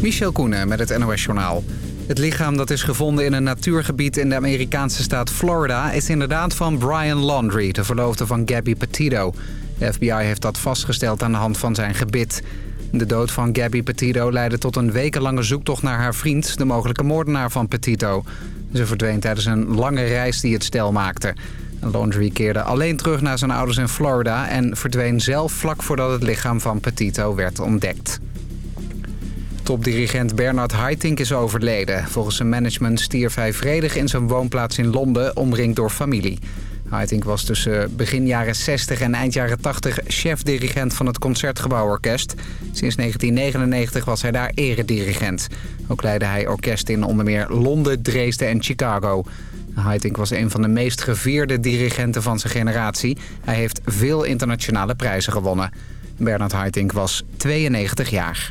Michel Koenen met het NOS-journaal. Het lichaam dat is gevonden in een natuurgebied in de Amerikaanse staat Florida... is inderdaad van Brian Laundrie, de verloofde van Gabby Petito. De FBI heeft dat vastgesteld aan de hand van zijn gebit. De dood van Gabby Petito leidde tot een wekenlange zoektocht naar haar vriend... de mogelijke moordenaar van Petito. Ze verdween tijdens een lange reis die het stel maakte. Laundrie keerde alleen terug naar zijn ouders in Florida... en verdween zelf vlak voordat het lichaam van Petito werd ontdekt. Topdirigent Bernard Haitink is overleden. Volgens zijn management stierf hij vredig in zijn woonplaats in Londen, omringd door familie. Haitink was tussen begin jaren 60 en eind jaren 80 chef-dirigent van het Concertgebouworkest. Sinds 1999 was hij daar eredirigent. Ook leidde hij orkesten in onder meer Londen, Dresden en Chicago. Haitink was een van de meest gevierde dirigenten van zijn generatie. Hij heeft veel internationale prijzen gewonnen. Bernard Haitink was 92 jaar.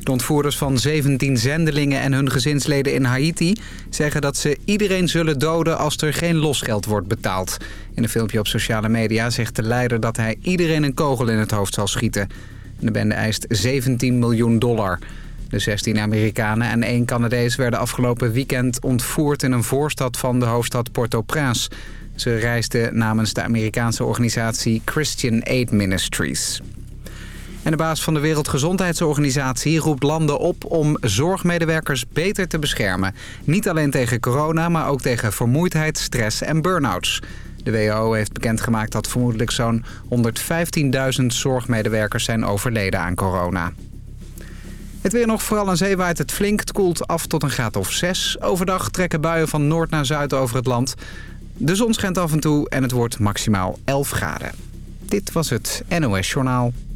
De ontvoerders van 17 zendelingen en hun gezinsleden in Haiti... zeggen dat ze iedereen zullen doden als er geen losgeld wordt betaald. In een filmpje op sociale media zegt de leider dat hij iedereen een kogel in het hoofd zal schieten. De bende eist 17 miljoen dollar. De 16 Amerikanen en één Canadees werden afgelopen weekend ontvoerd... in een voorstad van de hoofdstad Port-au-Prince. Ze reisden namens de Amerikaanse organisatie Christian Aid Ministries. En de baas van de Wereldgezondheidsorganisatie roept landen op om zorgmedewerkers beter te beschermen. Niet alleen tegen corona, maar ook tegen vermoeidheid, stress en burn-outs. De WHO heeft bekendgemaakt dat vermoedelijk zo'n 115.000 zorgmedewerkers zijn overleden aan corona. Het weer nog, vooral aan zee waait het flink. Het koelt af tot een graad of 6. Overdag trekken buien van noord naar zuid over het land. De zon schijnt af en toe en het wordt maximaal 11 graden. Dit was het NOS Journaal.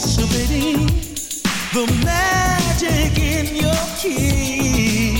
Anticipating the magic in your kiss.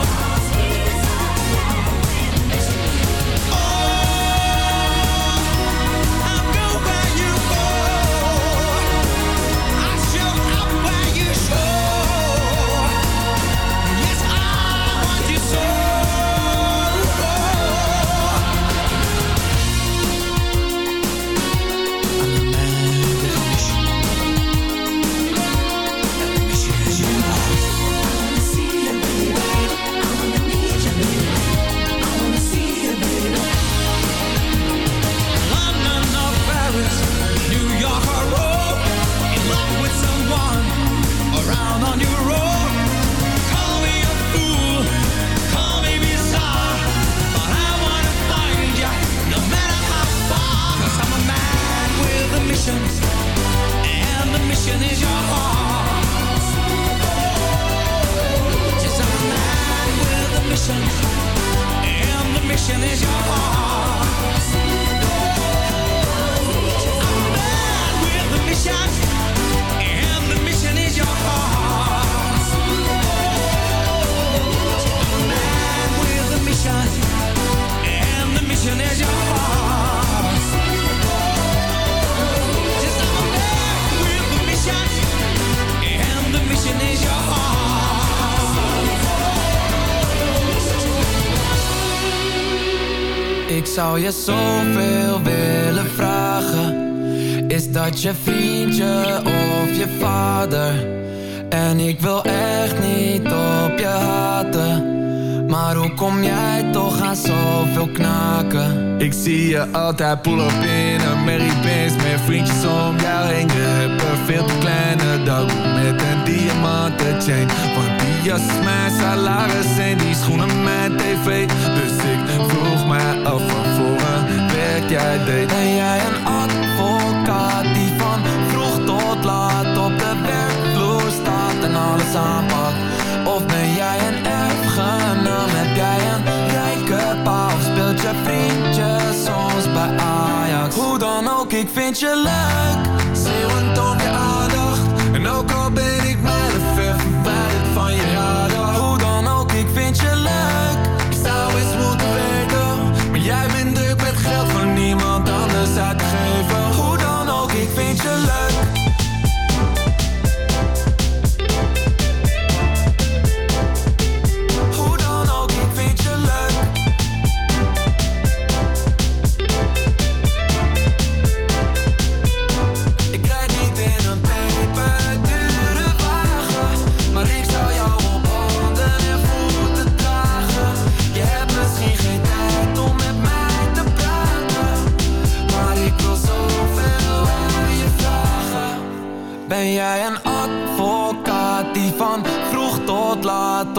Ik zie je altijd pull up in een Mary Benz Met vriendjes om jou heen. Je hebt een veel te kleine dag Met een diamanten chain Want die jas is mijn salaris En die schoenen mijn tv. Dus ik vroeg mij af Wat voor een werk jij deed. Ben jij een advocaat die van vroeg tot laat op de werkvloer staat en alles aanpakt? Speelt je soms bij Ajax? Hoe dan ook, ik vind je leuk, Zeeuwend om je aandacht En ook al ben ik mijlen ver verwijderd van je radar hoe dan ook, ik vind je leuk. Ik zou eens moeten weten Maar jij bent druk met geld van niemand anders uit te geven Hoe dan ook, ik vind je leuk.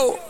Go.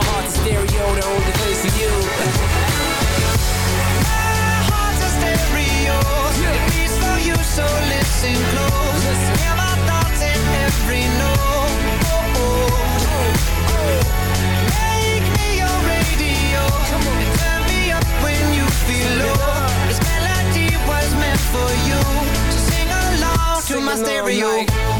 my heart's a stereo, the only place for you. My heart's a stereo. It beats for you, so listen close. Hear my thoughts in every note. Oh, oh, oh. Make me your radio. And turn me up when you feel low. This melody was meant for you. So sing along to my along, stereo. like-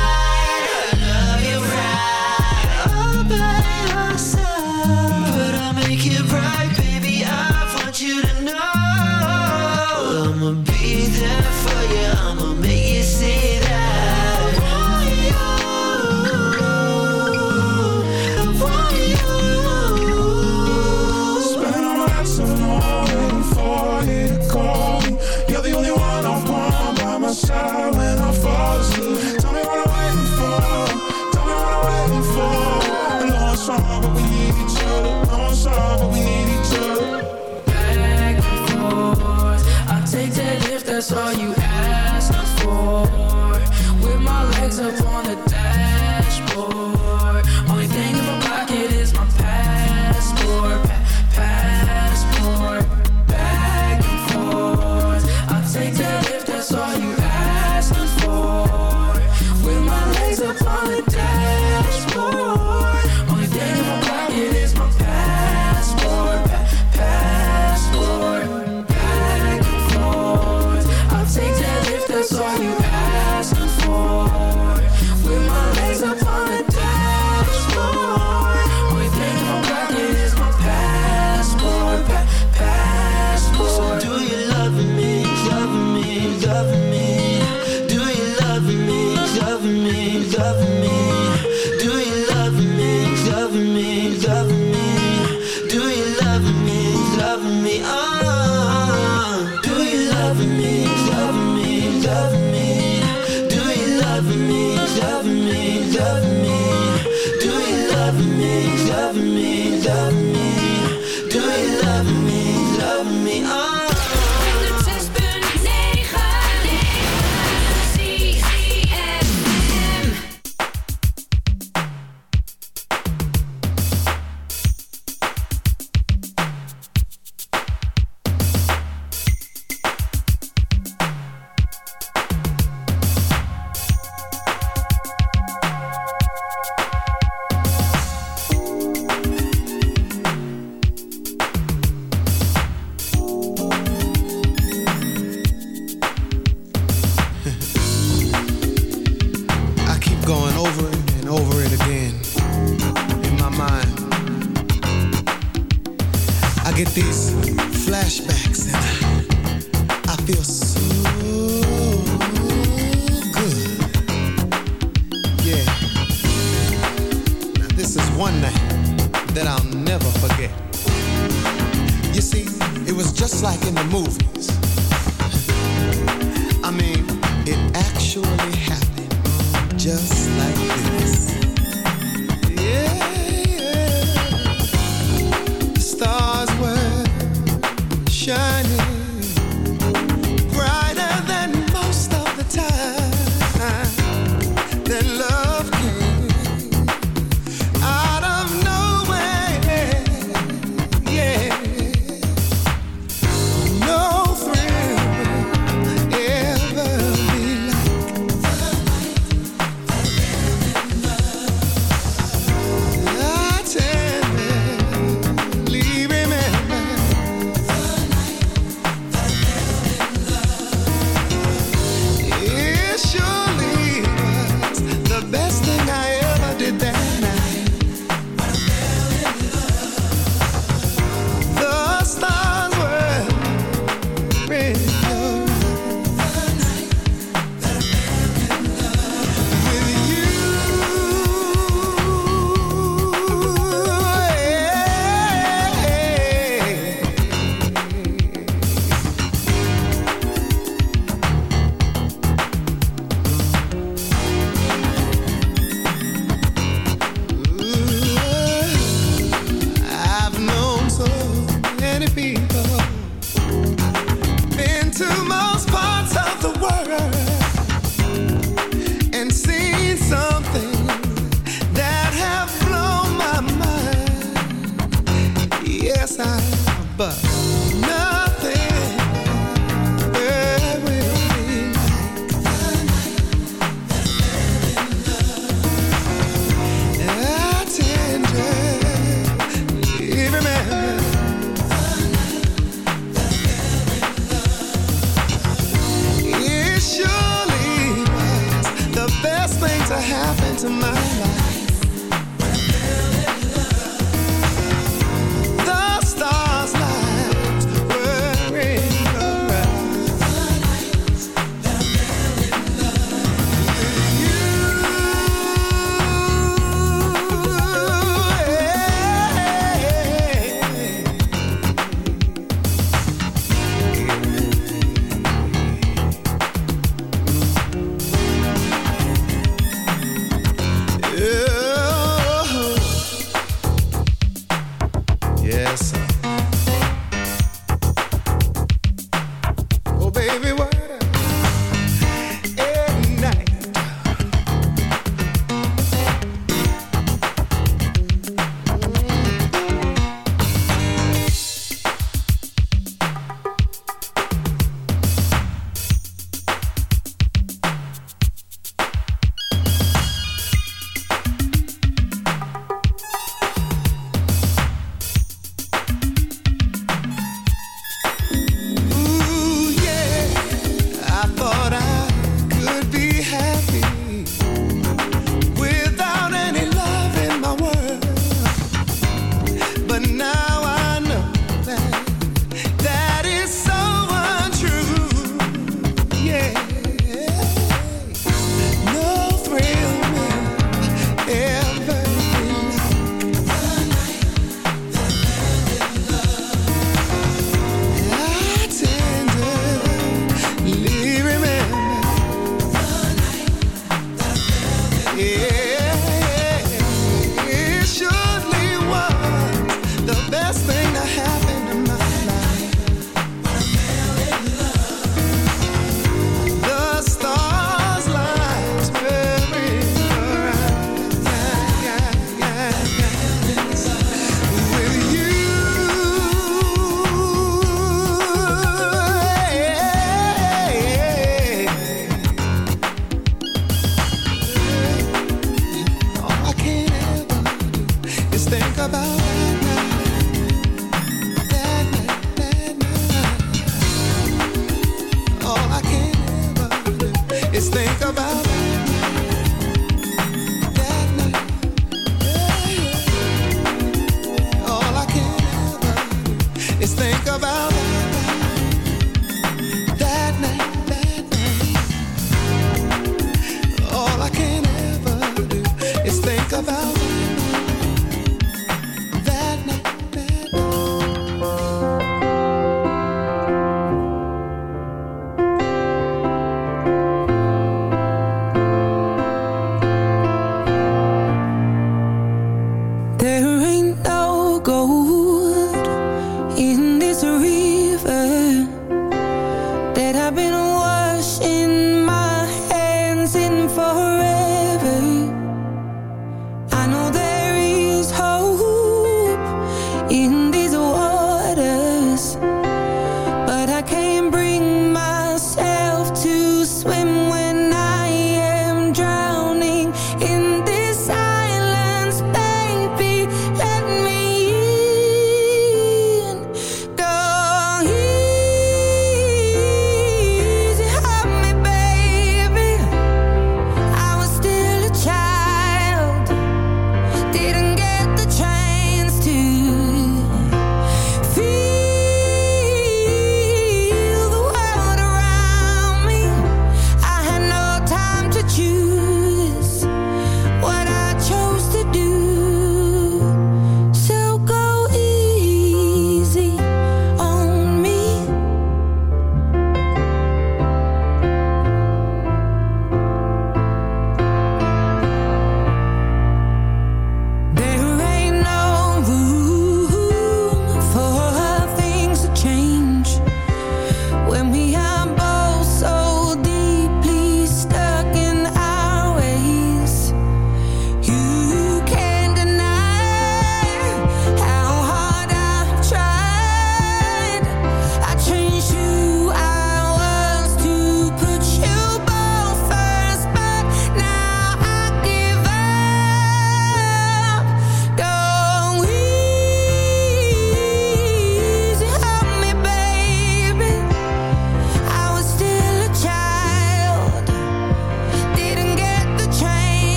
shine happened to my life.